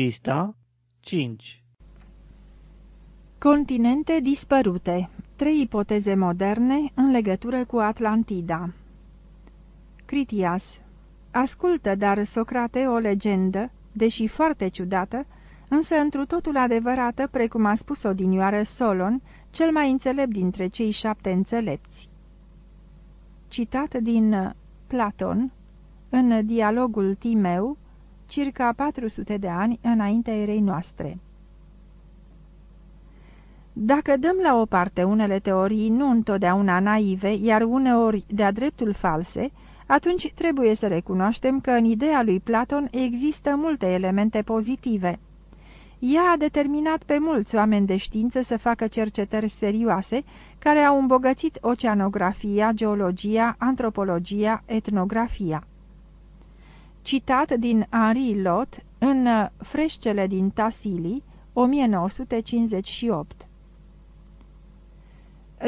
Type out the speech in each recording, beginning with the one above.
Pista 5 Continente dispărute. Trei ipoteze moderne în legătură cu Atlantida. Critias. Ascultă, dar, Socrate, o legendă, deși foarte ciudată, însă întru totul adevărată, precum a spus odinioară Solon, cel mai înțelept dintre cei șapte înțelepți. Citat din Platon, în dialogul Timeu, circa 400 de ani înaintea erei noastre. Dacă dăm la o parte unele teorii nu întotdeauna naive, iar uneori de-a dreptul false, atunci trebuie să recunoaștem că în ideea lui Platon există multe elemente pozitive. Ea a determinat pe mulți oameni de știință să facă cercetări serioase, care au îmbogățit oceanografia, geologia, antropologia, etnografia. Citat din Henri Lot în Freșcele din Tassili, 1958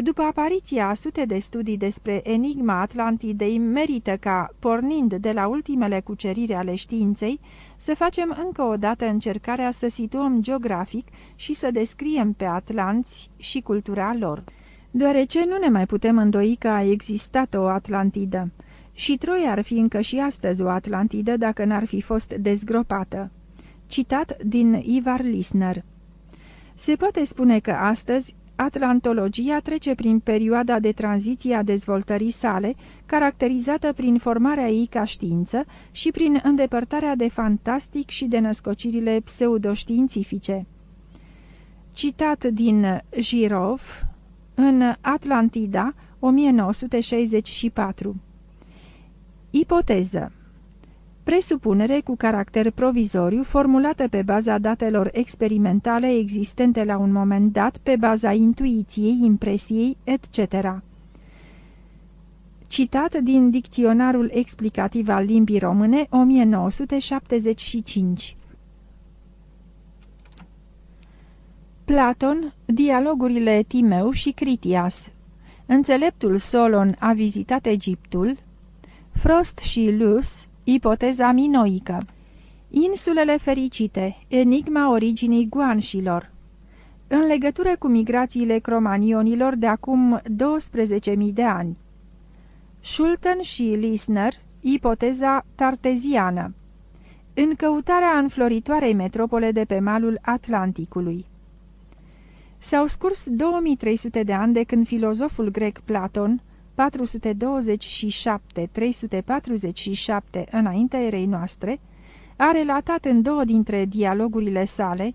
după apariția a sute de studii despre enigma Atlantidei, merită ca, pornind de la ultimele cuceriri ale științei, să facem încă o dată încercarea să situăm geografic și să descriem pe atlanți și cultura lor. Deoarece nu ne mai putem îndoi că a existat o Atlantidă. Și Troia ar fi încă și astăzi o Atlantidă dacă n-ar fi fost dezgropată. Citat din Ivar Lisner Se poate spune că astăzi Atlantologia trece prin perioada de tranziție a dezvoltării sale, caracterizată prin formarea ei ca știință și prin îndepărtarea de fantastic și de născocirile pseudoștiințifice. Citat din Girov, în Atlantida, 1964 Ipoteză. Presupunere cu caracter provizoriu formulată pe baza datelor experimentale existente la un moment dat, pe baza intuiției, impresiei, etc. Citat din Dicționarul explicativ al limbii române, 1975 Platon, dialogurile Timeu și Critias. Înțeleptul Solon a vizitat Egiptul, Frost și Lus Ipoteza minoică. Insulele fericite, enigma originii guanșilor. În legătură cu migrațiile cromanionilor de acum 12.000 de ani. Schulten și Lisner, ipoteza tarteziană. În căutarea înfloritoarei metropole de pe malul Atlanticului. S-au scurs 2300 de ani de când filozoful grec Platon 427-347 înaintea erei noastre, a relatat în două dintre dialogurile sale,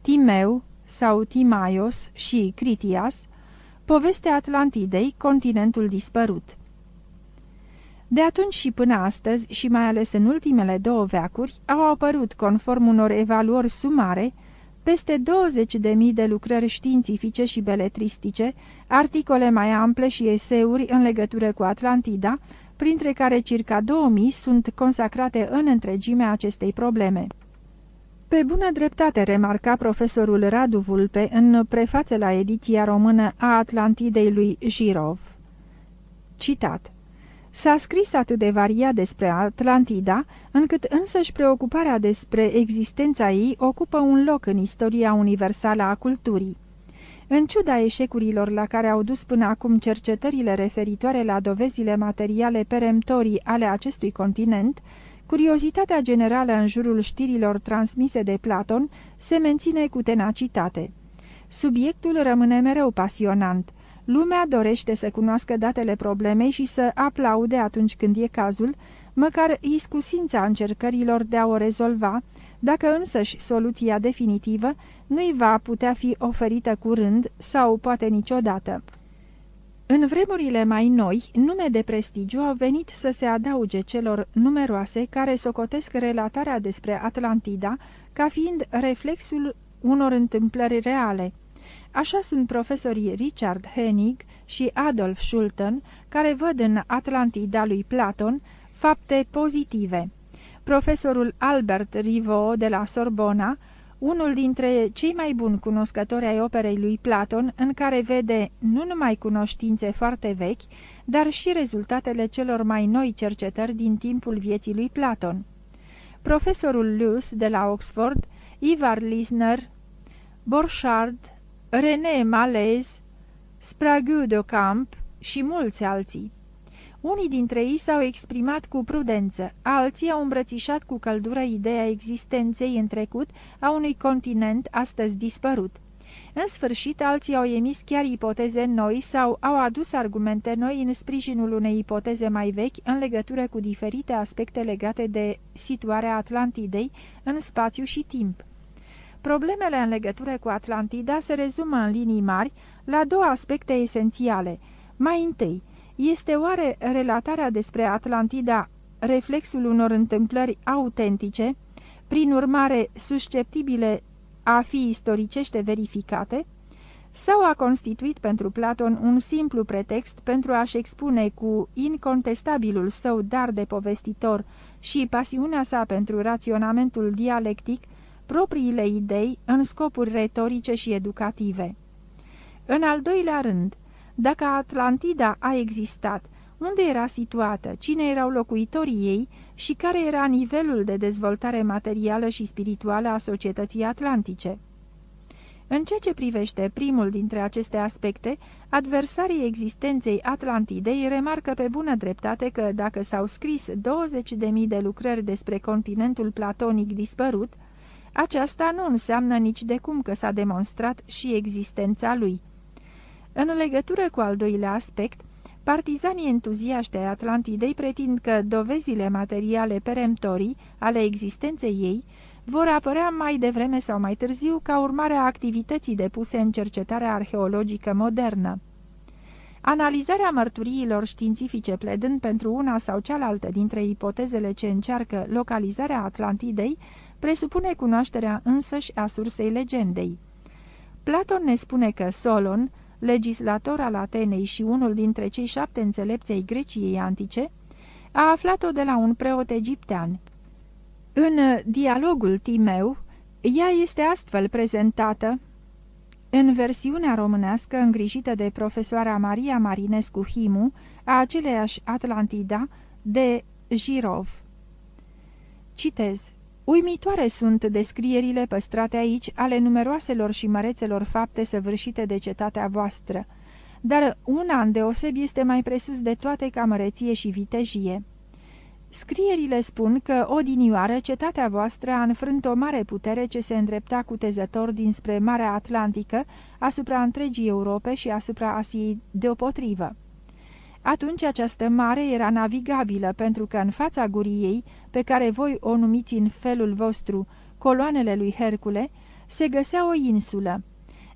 Timeu sau Timaios și Critias, povestea Atlantidei, continentul dispărut. De atunci și până astăzi, și mai ales în ultimele două veacuri, au apărut, conform unor evaluări sumare, peste 20.000 de lucrări științifice și beletristice, articole mai ample și eseuri în legătură cu Atlantida, printre care circa 2000 sunt consacrate în întregime acestei probleme. Pe bună dreptate remarca profesorul Radu Vulpe în prefață la ediția română a Atlantidei lui Girov. Citat S-a scris atât de variat despre Atlantida, încât însăși preocuparea despre existența ei ocupă un loc în istoria universală a culturii. În ciuda eșecurilor la care au dus până acum cercetările referitoare la dovezile materiale peremptorii ale acestui continent, curiozitatea generală în jurul știrilor transmise de Platon se menține cu tenacitate. Subiectul rămâne mereu pasionant, Lumea dorește să cunoască datele problemei și să aplaude atunci când e cazul, măcar iscusința încercărilor de a o rezolva, dacă însăși soluția definitivă nu-i va putea fi oferită curând sau poate niciodată. În vremurile mai noi, nume de prestigiu au venit să se adauge celor numeroase care socotesc relatarea despre Atlantida ca fiind reflexul unor întâmplări reale. Așa sunt profesorii Richard Hennig și Adolf Schulten, care văd în Atlantida lui Platon fapte pozitive. Profesorul Albert Rivaux de la Sorbona, unul dintre cei mai buni cunoscători ai operei lui Platon, în care vede nu numai cunoștințe foarte vechi, dar și rezultatele celor mai noi cercetări din timpul vieții lui Platon. Profesorul Luce de la Oxford Ivar Lisner, Borchardt, René Malez, Sprague de Camp și mulți alții. Unii dintre ei s-au exprimat cu prudență, alții au îmbrățișat cu căldură ideea existenței în trecut a unui continent astăzi dispărut. În sfârșit, alții au emis chiar ipoteze noi sau au adus argumente noi în sprijinul unei ipoteze mai vechi în legătură cu diferite aspecte legate de situarea Atlantidei în spațiu și timp. Problemele în legătură cu Atlantida se rezumă în linii mari la două aspecte esențiale. Mai întâi, este oare relatarea despre Atlantida reflexul unor întâmplări autentice, prin urmare susceptibile a fi istoricește verificate, sau a constituit pentru Platon un simplu pretext pentru a-și expune cu incontestabilul său dar de povestitor și pasiunea sa pentru raționamentul dialectic propriile idei în scopuri retorice și educative. În al doilea rând, dacă Atlantida a existat, unde era situată, cine erau locuitorii ei și care era nivelul de dezvoltare materială și spirituală a societății atlantice. În ceea ce privește primul dintre aceste aspecte, adversarii existenței Atlantidei remarcă pe bună dreptate că dacă s-au scris 20.000 de lucrări despre continentul platonic dispărut, aceasta nu înseamnă nici de cum că s-a demonstrat și existența lui. În legătură cu al doilea aspect, partizanii entuziaști ai Atlantidei pretind că dovezile materiale peremptorii ale existenței ei vor apărea mai devreme sau mai târziu ca urmare a activității depuse în cercetarea arheologică modernă. Analizarea mărturiilor științifice pledând pentru una sau cealaltă dintre ipotezele ce încearcă localizarea Atlantidei presupune cunoașterea însăși a sursei legendei. Platon ne spune că Solon, legislator al Atenei și unul dintre cei șapte înțelepței Greciei antice, a aflat-o de la un preot egiptean. În dialogul Timeu, ea este astfel prezentată în versiunea românească îngrijită de profesoara Maria Marinescu Himu a aceleiași Atlantida de Girov. Citez. Uimitoare sunt descrierile păstrate aici ale numeroaselor și mărețelor fapte săvârșite de cetatea voastră, dar una îndeoseb este mai presus de toate ca măreție și vitejie. Scrierile spun că odinioară cetatea voastră a înfrânt o mare putere ce se îndrepta cutezător dinspre Marea Atlantică asupra întregii Europe și asupra Asiei deopotrivă. Atunci această mare era navigabilă, pentru că în fața gurii ei, pe care voi o numiți în felul vostru coloanele lui Hercule, se găsea o insulă.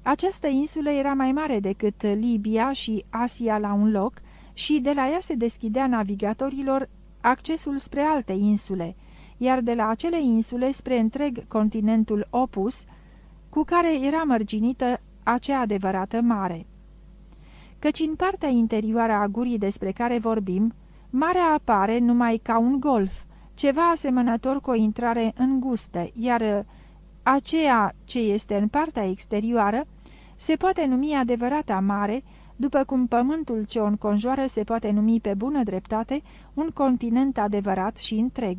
Această insulă era mai mare decât Libia și Asia la un loc și de la ea se deschidea navigatorilor accesul spre alte insule, iar de la acele insule spre întreg continentul opus, cu care era mărginită acea adevărată mare căci în partea interioară a gurii despre care vorbim, marea apare numai ca un golf, ceva asemănător cu o intrare îngustă, iar aceea ce este în partea exterioară se poate numi adevărata mare, după cum pământul ce o înconjoară se poate numi pe bună dreptate un continent adevărat și întreg.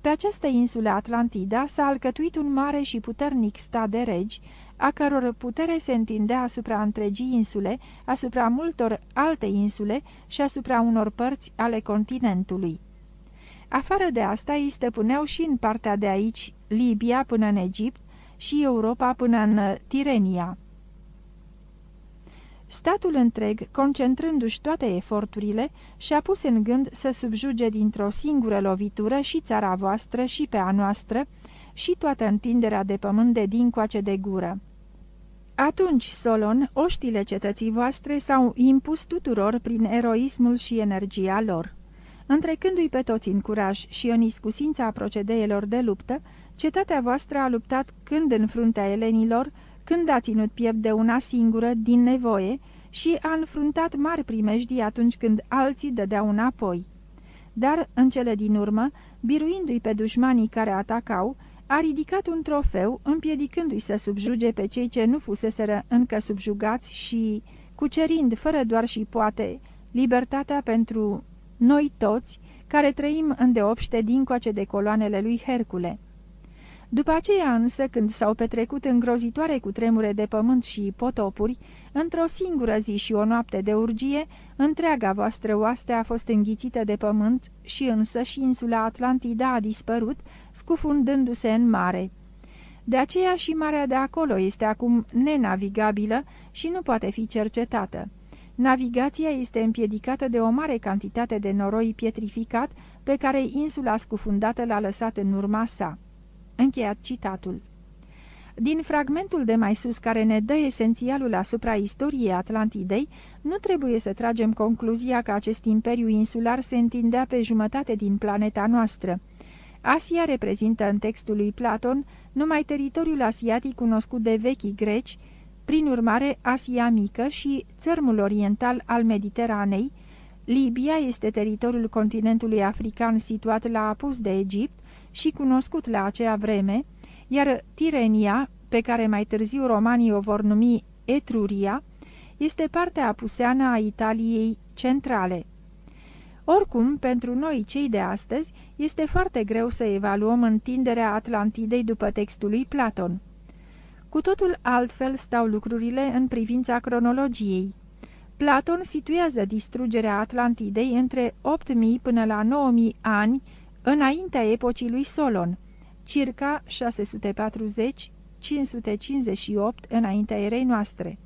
Pe această insulă Atlantida s-a alcătuit un mare și puternic stat de regi, a căror putere se întindea asupra întregii insule, asupra multor alte insule și asupra unor părți ale continentului. Afară de asta îi stăpâneau și în partea de aici Libia până în Egipt și Europa până în Tirenia. Statul întreg, concentrându-și toate eforturile, și-a pus în gând să subjuge dintr-o singură lovitură și țara voastră și pe a noastră, și toată întinderea de pământ de dincoace de gură. Atunci, Solon, oștile cetății voastre s-au impus tuturor prin eroismul și energia lor. Întrecându-i pe toți în curaj și în iscusința procedeelor de luptă, cetatea voastră a luptat când în fruntea elenilor, când a ținut piept de una singură, din nevoie, și a înfruntat mari primejdii atunci când alții dădeau înapoi. Dar, în cele din urmă, biruindu-i pe dușmanii care atacau, a ridicat un trofeu, împiedicându-i să subjuge pe cei ce nu fuseseră încă subjugați și, cucerind fără doar și poate, libertatea pentru noi toți, care trăim îndeopște dincoace de coloanele lui Hercule. După aceea însă, când s-au petrecut îngrozitoare cu tremure de pământ și potopuri, într-o singură zi și o noapte de urgie, întreaga voastră oaste a fost înghițită de pământ și însă și insula Atlantida a dispărut, scufundându-se în mare. De aceea și marea de acolo este acum nenavigabilă și nu poate fi cercetată. Navigația este împiedicată de o mare cantitate de noroi pietrificat pe care insula scufundată l-a lăsat în urma sa. Încheiat citatul. Din fragmentul de mai sus care ne dă esențialul asupra istoriei Atlantidei, nu trebuie să tragem concluzia că acest imperiu insular se întindea pe jumătate din planeta noastră. Asia reprezintă în textul lui Platon numai teritoriul asiatic cunoscut de vechii greci, prin urmare Asia Mică și țărmul oriental al Mediteranei, Libia este teritoriul continentului african situat la apus de Egipt și cunoscut la acea vreme, iar Tirenia, pe care mai târziu romanii o vor numi Etruria, este partea apuseană a Italiei centrale. Oricum, pentru noi, cei de astăzi, este foarte greu să evaluăm întinderea Atlantidei după textul lui Platon. Cu totul altfel stau lucrurile în privința cronologiei. Platon situează distrugerea Atlantidei între 8000 până la 9000 ani înaintea epocii lui Solon, circa 640-558 înaintea erei noastre.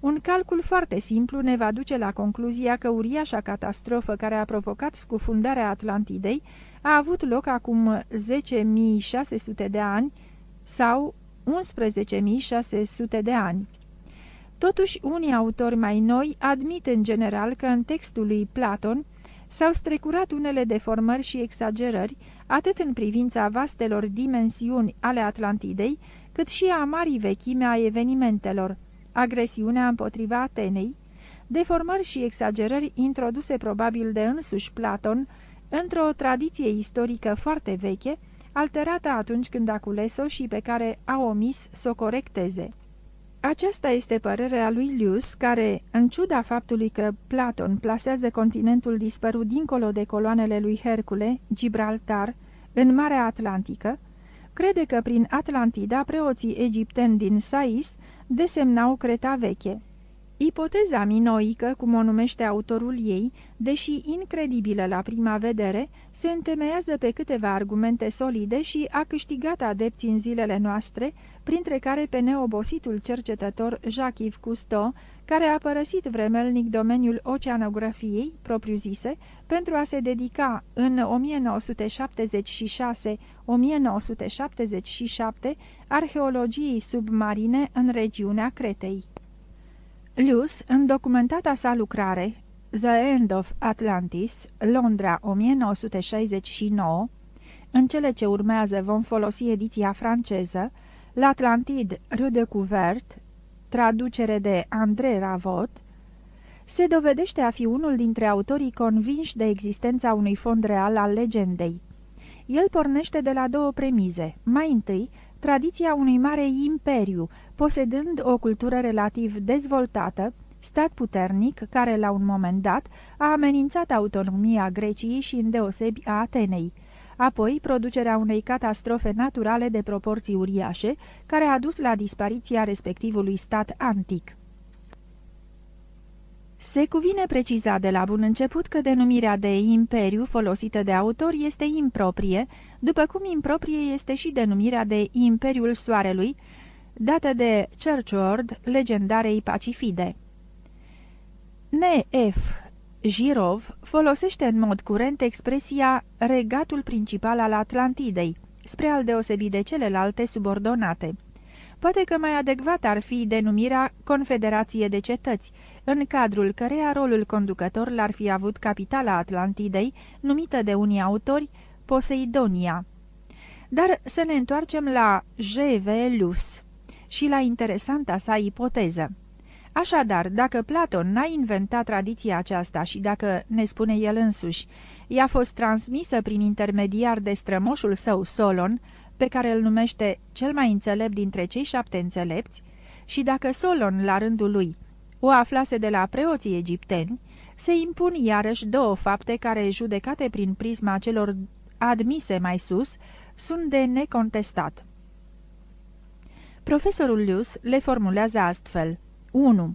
Un calcul foarte simplu ne va duce la concluzia că uriașa catastrofă care a provocat scufundarea Atlantidei a avut loc acum 10.600 de ani sau 11.600 de ani. Totuși, unii autori mai noi admit în general că în textul lui Platon s-au strecurat unele deformări și exagerări, atât în privința vastelor dimensiuni ale Atlantidei, cât și a marii vechime a evenimentelor, agresiunea împotriva Atenei, deformări și exagerări introduse probabil de însuși Platon într-o tradiție istorică foarte veche, alterată atunci când a cules-o și pe care a omis să o corecteze. Aceasta este părerea lui Lius, care, în ciuda faptului că Platon plasează continentul dispărut dincolo de coloanele lui Hercule, Gibraltar, în Marea Atlantică, crede că prin Atlantida preoții egipteni din Sais desemnau Creta Veche. Ipoteza minoică, cum o numește autorul ei, deși incredibilă la prima vedere, se întemeiază pe câteva argumente solide și a câștigat adepți în zilele noastre, printre care pe neobositul cercetător Jacques Cousteau, care a părăsit vremelnic domeniul oceanografiei, propriu-zise, pentru a se dedica în 1976-1977 arheologiei submarine în regiunea Cretei. Lewis, în documentata sa lucrare The End of Atlantis, Londra 1969, în cele ce urmează vom folosi ediția franceză, L'Atlantide Redécouverte, traducere de André Ravot, se dovedește a fi unul dintre autorii convinși de existența unui fond real al legendei. El pornește de la două premize. Mai întâi, tradiția unui mare imperiu, posedând o cultură relativ dezvoltată, stat puternic care, la un moment dat, a amenințat autonomia Greciei și îndeosebi a Atenei, apoi producerea unei catastrofe naturale de proporții uriașe, care a dus la dispariția respectivului stat antic. Se cuvine preciza de la bun început că denumirea de imperiu folosită de autor este improprie, după cum improprie este și denumirea de Imperiul Soarelui, dată de Churchward, legendarei Pacifide. N.F. Girov folosește în mod curent expresia regatul principal al Atlantidei, spre al deosebi de celelalte subordonate. Poate că mai adecvat ar fi denumirea Confederație de Cetăți, în cadrul căreia rolul conducător l-ar fi avut capitala Atlantidei, numită de unii autori Poseidonia. Dar să ne întoarcem la J.V. Lus și la interesanta sa ipoteză. Așadar, dacă Platon n-a inventat tradiția aceasta și dacă, ne spune el însuși, i-a fost transmisă prin intermediar de strămoșul său Solon, pe care îl numește cel mai înțelept dintre cei șapte înțelepți, și dacă Solon, la rândul lui, o aflase de la preoții egipteni, se impun iarăși două fapte care, judecate prin prisma celor admise mai sus, sunt de necontestat. Profesorul Lius le formulează astfel. 1.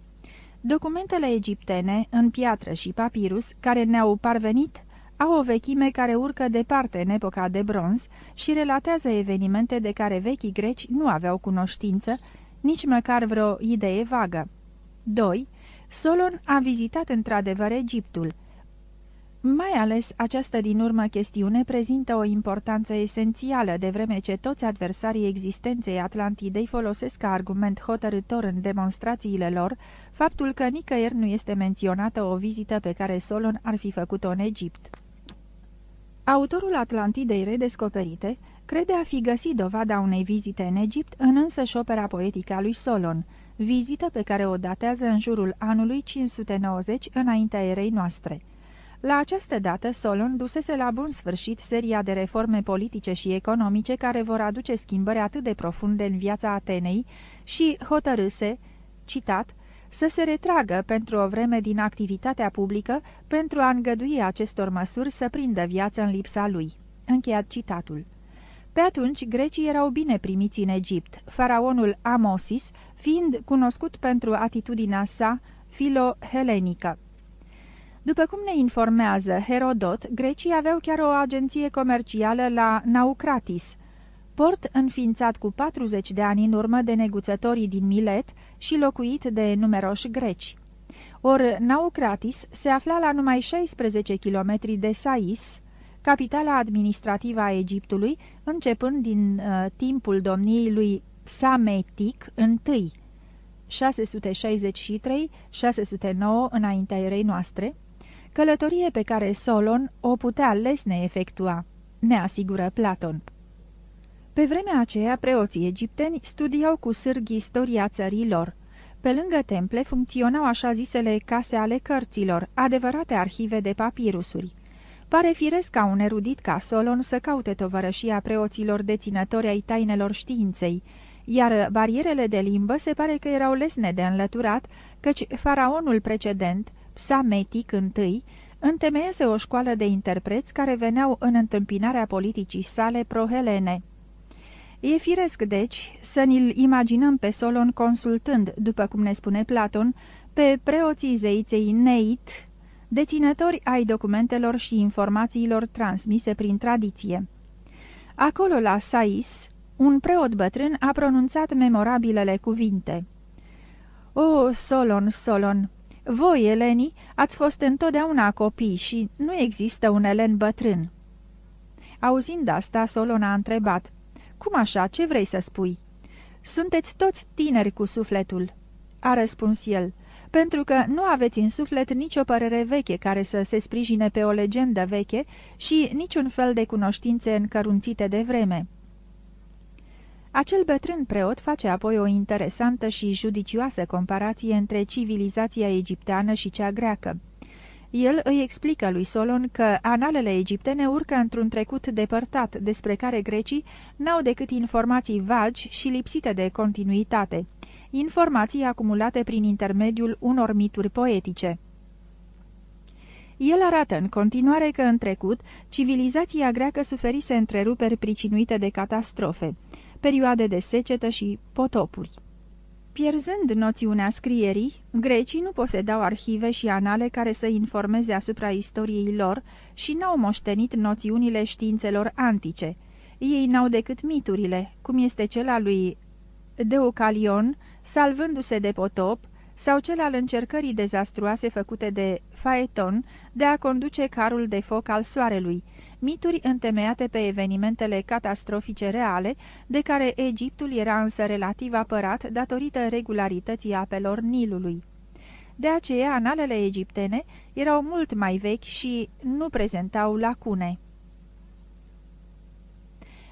Documentele egiptene, în piatră și papirus, care ne-au parvenit, au o vechime care urcă departe în epoca de bronz și relatează evenimente de care vechii greci nu aveau cunoștință, nici măcar vreo idee vagă. 2. Solon a vizitat într-adevăr Egiptul, mai ales această din urmă chestiune prezintă o importanță esențială, de vreme ce toți adversarii existenței Atlantidei folosesc ca argument hotărător în demonstrațiile lor faptul că nicăieri nu este menționată o vizită pe care Solon ar fi făcut-o în Egipt. Autorul Atlantidei redescoperite crede a fi găsit dovada unei vizite în Egipt în însăși opera poetică a lui Solon, vizită pe care o datează în jurul anului 590 înaintea erei noastre. La această dată, Solon dusese la bun sfârșit seria de reforme politice și economice care vor aduce schimbări atât de profunde în viața Atenei și hotărâse, citat, să se retragă pentru o vreme din activitatea publică pentru a îngădui acestor măsuri să prindă viață în lipsa lui. Încheiat citatul. Pe atunci, grecii erau bine primiți în Egipt, faraonul Amosis fiind cunoscut pentru atitudinea sa filo-helenică. După cum ne informează Herodot, grecii aveau chiar o agenție comercială la Naucratis, port înființat cu 40 de ani în urmă de neguțătorii din Milet și locuit de numeroși greci. Or, Naucratis se afla la numai 16 km de Sais, capitala administrativă a Egiptului, începând din uh, timpul domniei lui Psametic Și, 663-609 înaintea erei noastre, călătorie pe care Solon o putea lesne efectua, ne asigură Platon. Pe vremea aceea, preoții egipteni studiau cu sârg istoria țării lor. Pe lângă temple funcționau așa zisele case ale cărților, adevărate arhive de papirusuri. Pare firesc ca un erudit ca Solon să caute tovărășia preoților deținători ai tainelor științei, iar barierele de limbă se pare că erau lesne de înlăturat, căci faraonul precedent, Psametic I, întemeiese o școală de interpreți care veneau în întâmpinarea politicii sale prohelene. E firesc, deci, să ni-l imaginăm pe Solon consultând, după cum ne spune Platon, pe preoții zeiței Neit, deținători ai documentelor și informațiilor transmise prin tradiție. Acolo, la Sais, un preot bătrân a pronunțat memorabilele cuvinte. O, Solon, Solon, voi, elenii, ați fost întotdeauna copii și nu există un elen bătrân." Auzind asta, Solon a întrebat, Cum așa? Ce vrei să spui?" Sunteți toți tineri cu sufletul," a răspuns el, pentru că nu aveți în suflet nicio părere veche care să se sprijine pe o legendă veche și niciun fel de cunoștințe încărunțite de vreme." Acel bătrân preot face apoi o interesantă și judicioasă comparație între civilizația egipteană și cea greacă. El îi explică lui Solon că analele egiptene urcă într-un trecut depărtat, despre care grecii n-au decât informații vagi și lipsite de continuitate, informații acumulate prin intermediul unor mituri poetice. El arată în continuare că în trecut civilizația greacă suferise întreruperi pricinuite de catastrofe perioade de secetă și potopuri. Pierzând noțiunea scrierii, grecii nu posedau arhive și anale care să informeze asupra istoriei lor și n-au moștenit noțiunile științelor antice. Ei n-au decât miturile, cum este cel al lui Deucalion, salvându-se de potop, sau cel al încercării dezastruoase făcute de Faeton de a conduce carul de foc al soarelui, mituri întemeiate pe evenimentele catastrofice reale, de care Egiptul era însă relativ apărat datorită regularității apelor Nilului. De aceea, analele egiptene erau mult mai vechi și nu prezentau lacune.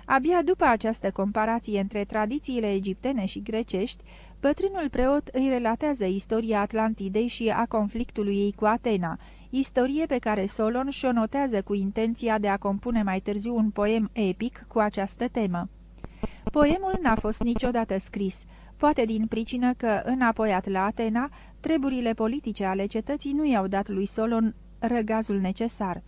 Abia după această comparație între tradițiile egiptene și grecești, bătrânul preot îi relatează istoria Atlantidei și a conflictului ei cu Atena, istorie pe care Solon și-o notează cu intenția de a compune mai târziu un poem epic cu această temă. Poemul n-a fost niciodată scris, poate din pricină că, înapoiat la Atena, treburile politice ale cetății nu i-au dat lui Solon răgazul necesar.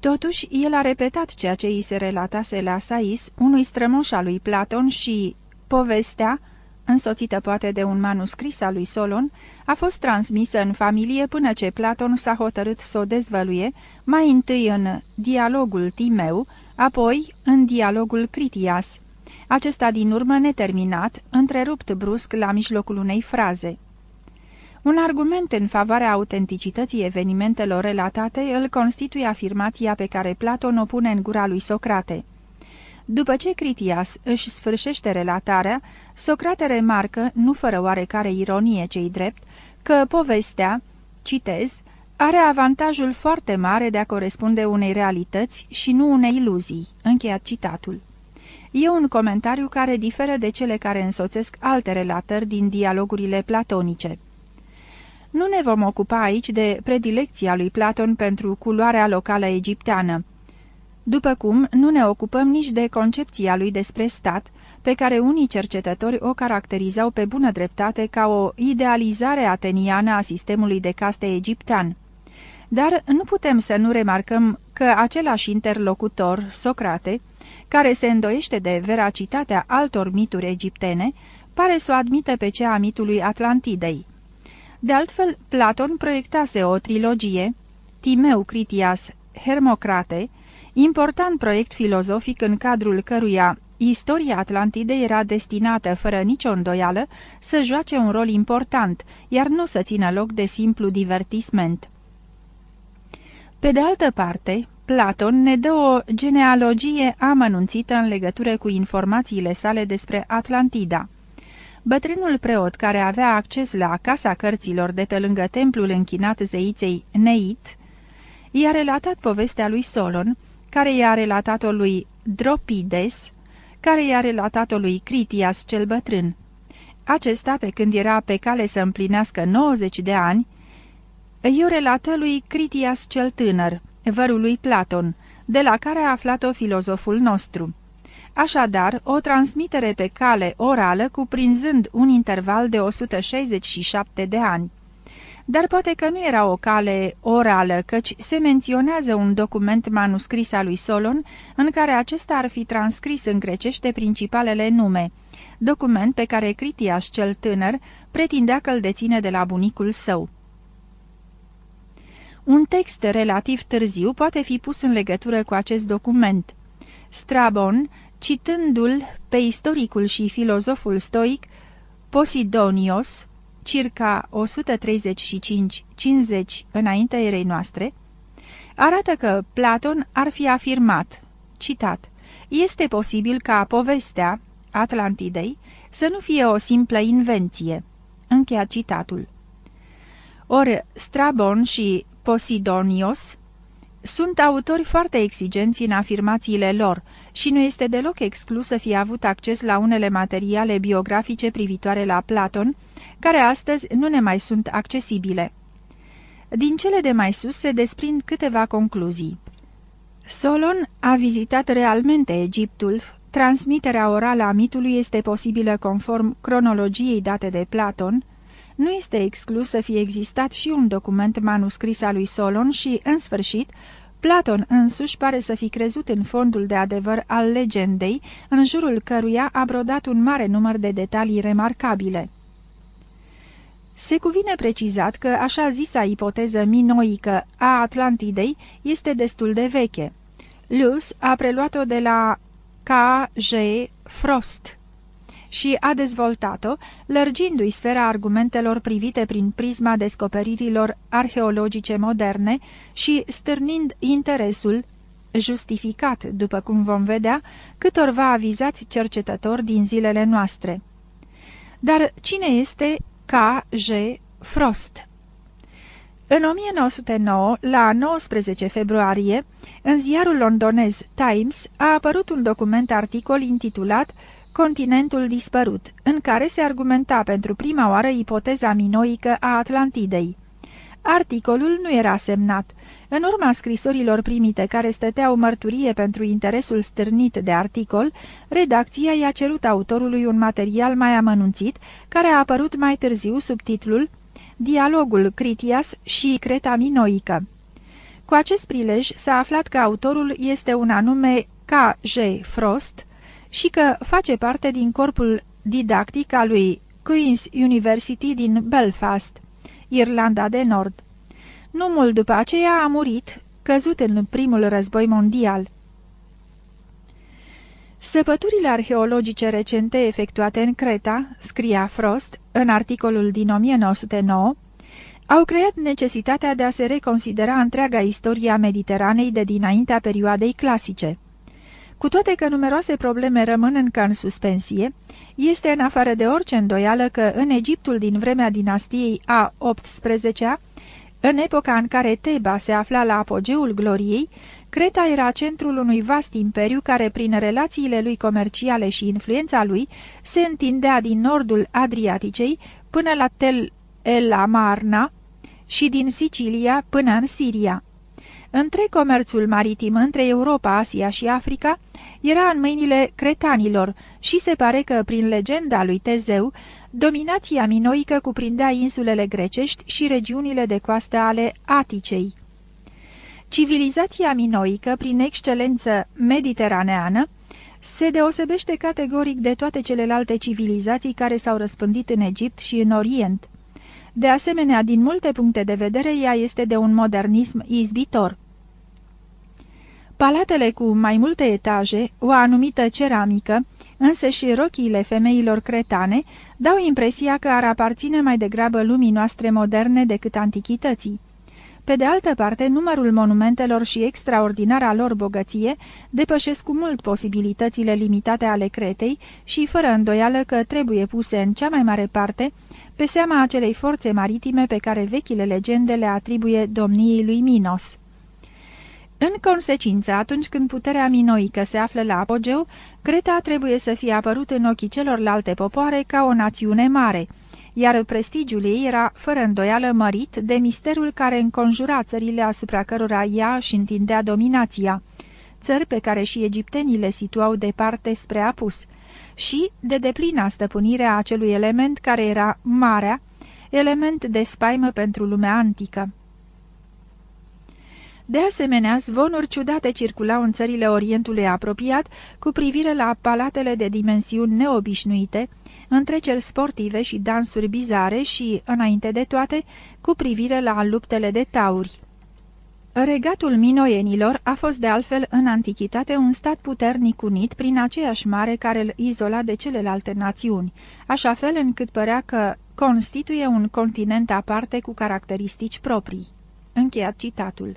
Totuși, el a repetat ceea ce îi se relatase la Sais, unui strămoș al lui Platon și povestea însoțită poate de un manuscris al lui Solon, a fost transmisă în familie până ce Platon s-a hotărât să o dezvăluie, mai întâi în dialogul Timeu, apoi în dialogul Critias, acesta din urmă neterminat, întrerupt brusc la mijlocul unei fraze. Un argument în favoarea autenticității evenimentelor relatate îl constituie afirmația pe care Platon o pune în gura lui Socrate. După ce Critias își sfârșește relatarea, Socrate remarcă, nu fără oarecare ironie cei drept, că povestea, citez, are avantajul foarte mare de a corespunde unei realități și nu unei iluzii. Încheiat citatul. E un comentariu care diferă de cele care însoțesc alte relatări din dialogurile platonice. Nu ne vom ocupa aici de predilecția lui Platon pentru culoarea locală egipteană, după cum nu ne ocupăm nici de concepția lui despre stat, pe care unii cercetători o caracterizau pe bună dreptate ca o idealizare ateniană a sistemului de caste egiptean. Dar nu putem să nu remarcăm că același interlocutor, Socrate, care se îndoiește de veracitatea altor mituri egiptene, pare să o admită pe cea a mitului Atlantidei. De altfel, Platon proiectase o trilogie, Timeu Critias Hermocrate, important proiect filozofic în cadrul căruia istoria Atlantidei era destinată, fără nicio îndoială, să joace un rol important, iar nu să țină loc de simplu divertisment. Pe de altă parte, Platon ne dă o genealogie amănunțită în legătură cu informațiile sale despre Atlantida. Bătrânul preot care avea acces la casa cărților de pe lângă templul închinat zeiței Neit, i-a relatat povestea lui Solon, care i-a relatat-o lui Dropides, care i-a relatat-o lui Critias cel bătrân. Acesta, pe când era pe cale să împlinească 90 de ani, i-o relată lui Critias cel tânăr, vărul lui Platon, de la care a aflat-o filozoful nostru. Așadar, o transmitere pe cale orală cuprinzând un interval de 167 de ani. Dar poate că nu era o cale orală, căci se menționează un document manuscris al lui Solon, în care acesta ar fi transcris în grecește principalele nume, document pe care Critias cel tânăr pretindea că îl deține de la bunicul său. Un text relativ târziu poate fi pus în legătură cu acest document. Strabon, citându-l pe istoricul și filozoful stoic Posidonios, circa 135-50 înaintea erei noastre, arată că Platon ar fi afirmat, citat, este posibil ca povestea Atlantidei să nu fie o simplă invenție. Încheiat citatul. Ori Strabon și Posidonios sunt autori foarte exigenți în afirmațiile lor și nu este deloc exclus să fie avut acces la unele materiale biografice privitoare la Platon, care astăzi nu ne mai sunt accesibile. Din cele de mai sus se desprind câteva concluzii. Solon a vizitat realmente Egiptul, transmiterea orală a mitului este posibilă conform cronologiei date de Platon, nu este exclus să fie existat și un document manuscris al lui Solon și, în sfârșit, Platon însuși pare să fi crezut în fondul de adevăr al legendei, în jurul căruia a brodat un mare număr de detalii remarcabile. Se cuvine precizat că așa zisa ipoteză minoică a Atlantidei este destul de veche. Lewis a preluat-o de la K.J. Frost și a dezvoltat-o, lărgindu-i sfera argumentelor privite prin prisma descoperirilor arheologice moderne și stârnind interesul, justificat, după cum vom vedea, câtorva avizați cercetători din zilele noastre. Dar cine este K.J. Frost? În 1909, la 19 februarie, în ziarul londonez Times a apărut un document articol intitulat Continentul dispărut, în care se argumenta pentru prima oară ipoteza minoică a Atlantidei. Articolul nu era semnat. În urma scrisorilor primite care stăteau mărturie pentru interesul stârnit de articol, redacția i-a cerut autorului un material mai amănunțit, care a apărut mai târziu sub titlul Dialogul Critias și Creta Minoică. Cu acest prilej s-a aflat că autorul este un anume K.J. Frost, și că face parte din corpul didactic al lui Queen's University din Belfast, Irlanda de Nord. Nu mult după aceea a murit, căzut în primul război mondial. Săpăturile arheologice recente efectuate în Creta, scria Frost, în articolul din 1909, au creat necesitatea de a se reconsidera întreaga istoria Mediteranei de dinaintea perioadei clasice. Cu toate că numeroase probleme rămân încă în suspensie, este în afară de orice îndoială că în Egiptul din vremea dinastiei a XVIII-a, în epoca în care Teba se afla la apogeul gloriei, Creta era centrul unui vast imperiu care, prin relațiile lui comerciale și influența lui, se întindea din nordul Adriaticei până la Tel El Amarna și din Sicilia până în Siria. Între comerțul maritim între Europa, Asia și Africa era în mâinile cretanilor și se pare că, prin legenda lui Tezeu, dominația minoică cuprindea insulele grecești și regiunile de coastă ale Aticei. Civilizația minoică, prin excelență mediteraneană, se deosebește categoric de toate celelalte civilizații care s-au răspândit în Egipt și în Orient. De asemenea, din multe puncte de vedere, ea este de un modernism izbitor. Palatele cu mai multe etaje, o anumită ceramică, însă și rochiile femeilor cretane, dau impresia că ar aparține mai degrabă lumii noastre moderne decât antichității. Pe de altă parte, numărul monumentelor și extraordinara lor bogăție depășesc cu mult posibilitățile limitate ale Cretei și fără îndoială că trebuie puse în cea mai mare parte pe seama acelei forțe maritime pe care vechile legende le atribuie domniei lui Minos. În consecință, atunci când puterea minoică se află la apogeu, Creta trebuie să fie apărut în ochii celorlalte popoare ca o națiune mare, iar prestigiul ei era fără îndoială mărit de misterul care înconjura țările asupra cărora ea și întindea dominația, țări pe care și egiptenii le situau departe spre apus, și de deplina stăpânire a acelui element care era marea, element de spaimă pentru lumea antică. De asemenea, zvonuri ciudate circulau în țările Orientului apropiat cu privire la palatele de dimensiuni neobișnuite, întreceri sportive și dansuri bizare și, înainte de toate, cu privire la luptele de tauri. Regatul minoienilor a fost de altfel în antichitate un stat puternic unit prin aceeași mare care îl izola de celelalte națiuni, așa fel încât părea că constituie un continent aparte cu caracteristici proprii. Încheiat citatul.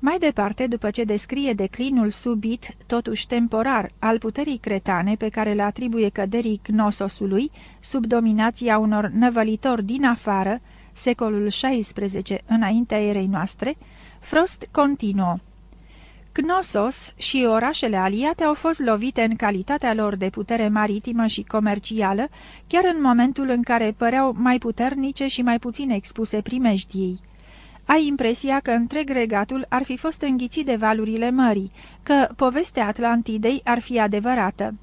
Mai departe, după ce descrie declinul subit, totuși temporar, al puterii cretane pe care le atribuie căderii Knososului, sub dominația unor năvălitori din afară, secolul XVI înaintea erei noastre, Frost continuă. Knossos și orașele aliate au fost lovite în calitatea lor de putere maritimă și comercială, chiar în momentul în care păreau mai puternice și mai puțin expuse primejdiei ai impresia că întreg regatul ar fi fost înghițit de valurile mării, că povestea Atlantidei ar fi adevărată.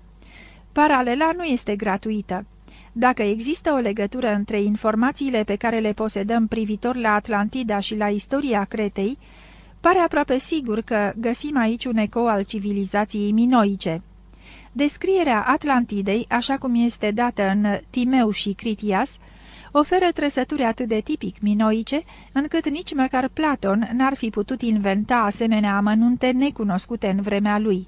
Paralela nu este gratuită. Dacă există o legătură între informațiile pe care le posedăm privitor la Atlantida și la istoria Cretei, pare aproape sigur că găsim aici un eco al civilizației minoice. Descrierea Atlantidei, așa cum este dată în Timeu și Critias, oferă trăsături atât de tipic minoice, încât nici măcar Platon n-ar fi putut inventa asemenea amănunte necunoscute în vremea lui.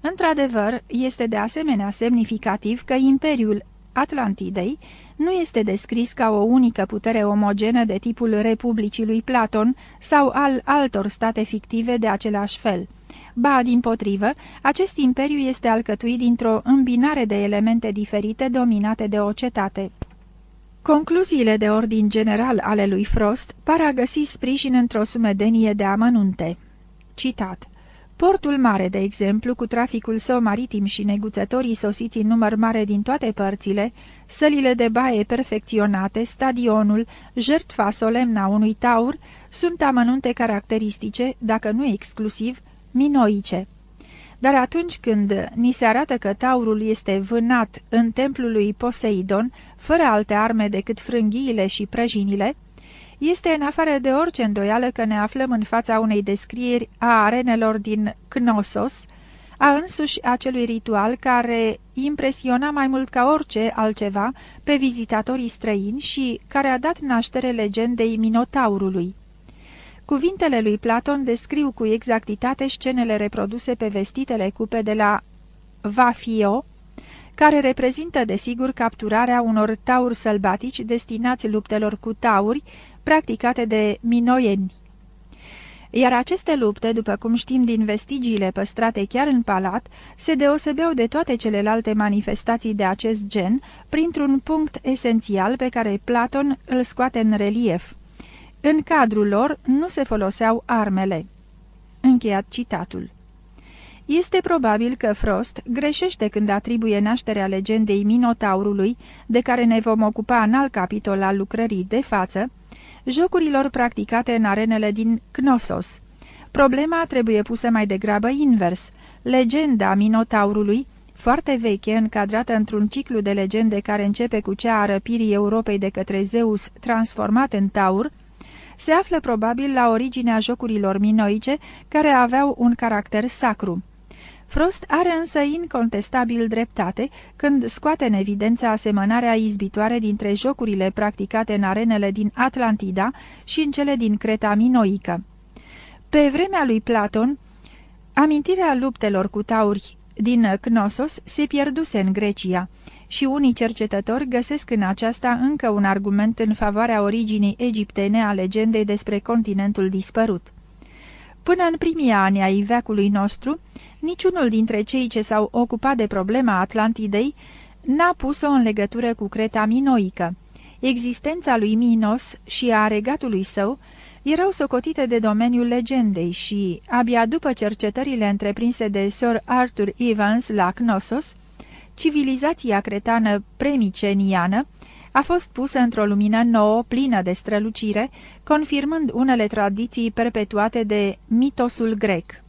Într-adevăr, este de asemenea semnificativ că Imperiul Atlantidei nu este descris ca o unică putere omogenă de tipul Republicii lui Platon sau al altor state fictive de același fel. Ba, din potrivă, acest imperiu este alcătuit dintr-o îmbinare de elemente diferite dominate de o cetate. Concluziile de ordin general ale lui Frost par a găsi sprijin într-o sumedenie de amănunte. Citat Portul mare, de exemplu, cu traficul său maritim și neguțătorii sosiți în număr mare din toate părțile, sălile de baie perfecționate, stadionul, jertfa solemna unui taur, sunt amănunte caracteristice, dacă nu exclusiv, minoice. Dar atunci când ni se arată că taurul este vânat în templul lui Poseidon, fără alte arme decât frânghiile și prăjinile, este în afară de orice îndoială că ne aflăm în fața unei descrieri a arenelor din Knossos, a însuși acelui ritual care impresiona mai mult ca orice altceva pe vizitatorii străini și care a dat naștere legendei Minotaurului. Cuvintele lui Platon descriu cu exactitate scenele reproduse pe vestitele cupe de la Vafio, care reprezintă desigur capturarea unor tauri sălbatici destinați luptelor cu tauri, practicate de minoieni. Iar aceste lupte, după cum știm din vestigiile păstrate chiar în palat, se deosebeau de toate celelalte manifestații de acest gen printr-un punct esențial pe care Platon îl scoate în relief. În cadrul lor nu se foloseau armele. Încheiat citatul. Este probabil că Frost greșește când atribuie nașterea legendei Minotaurului, de care ne vom ocupa în alt capitol al lucrării de față, jocurilor practicate în arenele din Knossos. Problema trebuie pusă mai degrabă invers. Legenda Minotaurului, foarte veche, încadrată într-un ciclu de legende care începe cu cea a răpirii Europei de către Zeus transformat în taur, se află probabil la originea jocurilor minoice care aveau un caracter sacru. Frost are însă incontestabil dreptate când scoate în evidență asemănarea izbitoare dintre jocurile practicate în arenele din Atlantida și în cele din Creta minoică. Pe vremea lui Platon, amintirea luptelor cu tauri din Knossos se pierduse în Grecia și unii cercetători găsesc în aceasta încă un argument în favoarea originii egiptene a legendei despre continentul dispărut. Până în primii ani ai veacului nostru, niciunul dintre cei ce s-au ocupat de problema Atlantidei n-a pus-o în legătură cu Creta minoică. Existența lui Minos și a regatului său erau socotite de domeniul legendei și, abia după cercetările întreprinse de Sir Arthur Evans la Knossos, civilizația cretană premiceniană a fost pusă într-o lumină nouă, plină de strălucire, confirmând unele tradiții perpetuate de mitosul grec.